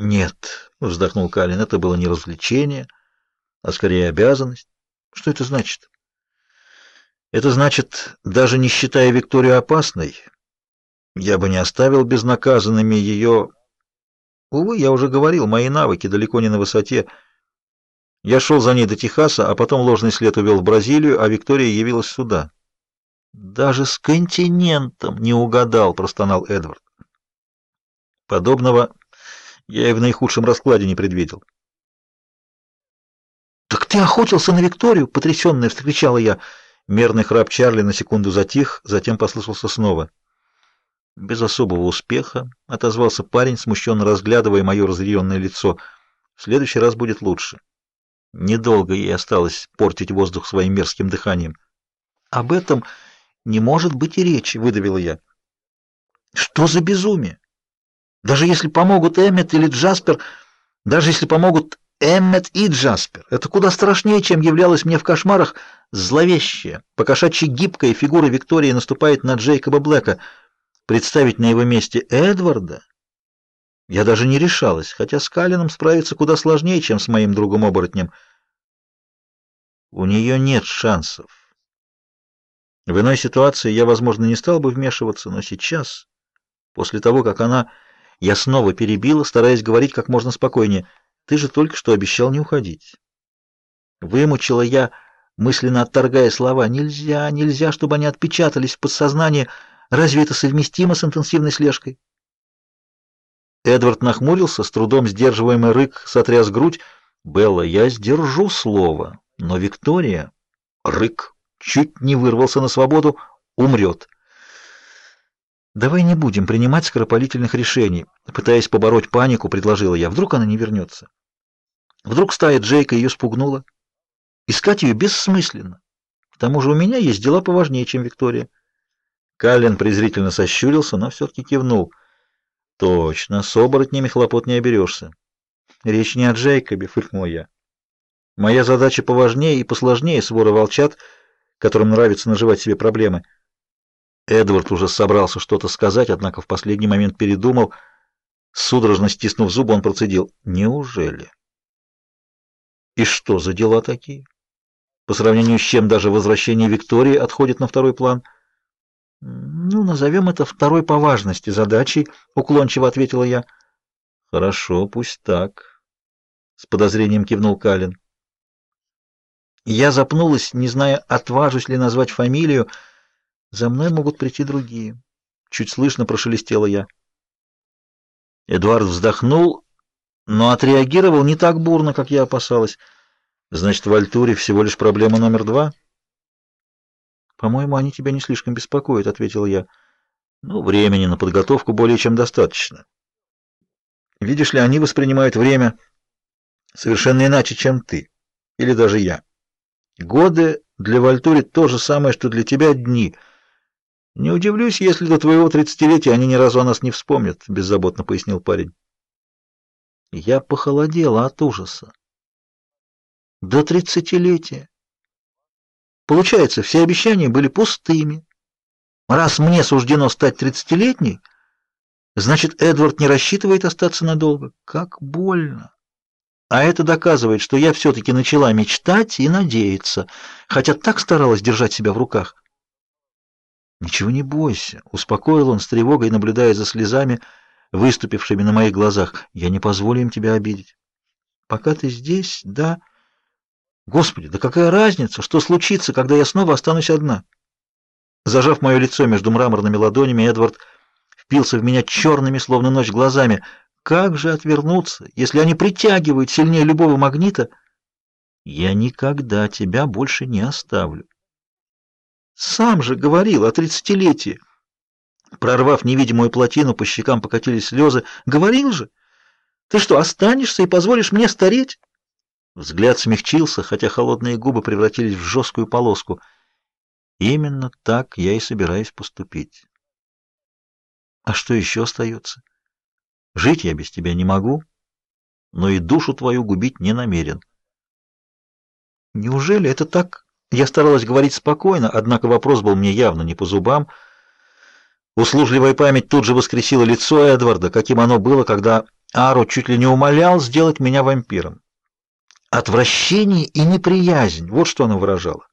Нет, вздохнул Калин, это было не развлечение, а скорее обязанность. Что это значит? Это значит, даже не считая Викторию опасной, я бы не оставил безнаказанными ее... Увы, я уже говорил, мои навыки далеко не на высоте. Я шел за ней до Техаса, а потом ложный след увел в Бразилию, а Виктория явилась сюда. Даже с континентом не угадал, простонал Эдвард. Подобного я и в наихудшем раскладе не предвидел. «Так ты охотился на Викторию?» — потрясённая вскричала я. Мерный храп Чарли на секунду затих, затем послышался снова. Без особого успеха отозвался парень, смущенно разглядывая мое разъяренное лицо. В следующий раз будет лучше. Недолго ей осталось портить воздух своим мерзким дыханием. Об этом не может быть и речи, выдавила я. Что за безумие? Даже если помогут Эммет или Джаспер, даже если помогут Эммет и Джаспер, это куда страшнее, чем являлось мне в кошмарах зловещая, покошачьи гибкая фигура Виктории наступает на Джейкоба Блэка. Представить на его месте Эдварда я даже не решалась, хотя с Калином справиться куда сложнее, чем с моим другом-оборотнем. У нее нет шансов. В иной ситуации я, возможно, не стал бы вмешиваться, но сейчас, после того, как она я снова перебила, стараясь говорить как можно спокойнее. Ты же только что обещал не уходить. Вымучила я, мысленно отторгая слова. Нельзя, нельзя, чтобы они отпечатались в подсознании. Разве это совместимо с интенсивной слежкой? Эдвард нахмурился, с трудом сдерживаемый рык сотряс грудь. Белла, я сдержу слово, но Виктория рык чуть не вырвался на свободу, умрет. Давай не будем принимать скоропалительных решений, пытаясь побороть панику, предложила я. Вдруг она не вернется? Вдруг стая Джейка ее спугнула? Искать ее бессмысленно. К тому же у меня есть дела поважнее, чем Виктория. Каллен презрительно сощурился, но все таки кивнул. Точно, с оборотнями хлопот не оберешься. Речь не о Джейкобе, фыркнул я. Моя задача поважнее и посложнее свора волчат, которым нравится наживать себе проблемы. Эдвард уже собрался что-то сказать, однако в последний момент передумал. Судорожно стиснув зубы, он процедил: "Неужели?" И что за дела такие? По сравнению с чем даже возвращение Виктории отходит на второй план. Ну, назовем это второй по важности задачей, уклончиво ответила я. Хорошо, пусть так, с подозрением кивнул Калин. Я запнулась, не зная, отважусь ли назвать фамилию. За мной могут прийти другие. Чуть слышно прошелестела я. Эдуард вздохнул, но отреагировал не так бурно, как я опасалась. Значит, в Альтуре всего лишь проблема номер два? По-моему, они тебя не слишком беспокоят, ответила я. Ну, времени на подготовку более чем достаточно. Видишь ли, они воспринимают время совершенно иначе, чем ты, или даже я. Годы для Вальтури то же самое, что для тебя дни — не удивлюсь, если до твоего тридцатилетия они ни разу о нас не вспомнят, беззаботно пояснил парень. Я похолодела от ужаса. До тридцатилетия. Получается, все обещания были пустыми. Раз мне суждено стать тридцатилетней, значит, Эдвард не рассчитывает остаться надолго. Как больно. А это доказывает, что я все таки начала мечтать и надеяться, хотя так старалась держать себя в руках. Ничего не бойся, успокоил он с тревогой, наблюдая за слезами, выступившими на моих глазах. Я не позволю им тебя обидеть. Пока ты здесь, да? Господи, да какая разница, что случится, когда я снова останусь одна? Зажав мое лицо между мраморными ладонями, Эдвард впился в меня черными, словно ночь, глазами. Как же отвернуться, если они притягивают сильнее любого магнита? Я никогда тебя больше не оставлю. Сам же говорил о тридцатилетии. Прорвав невидимую плотину, по щекам покатились слезы. Говорил же. Ты что, останешься и позволишь мне стареть? Взгляд смягчился, хотя холодные губы превратились в жесткую полоску. Именно так я и собираюсь поступить. А что еще остается? Жить я без тебя не могу, но и душу твою губить не намерен. Неужели это так я старалась говорить спокойно, однако вопрос был мне явно не по зубам. Услужливая память тут же воскресила лицо Эдварда, каким оно было, когда Аро чуть ли не умолял сделать меня вампиром. Отвращение и неприязнь — вот что она выражала.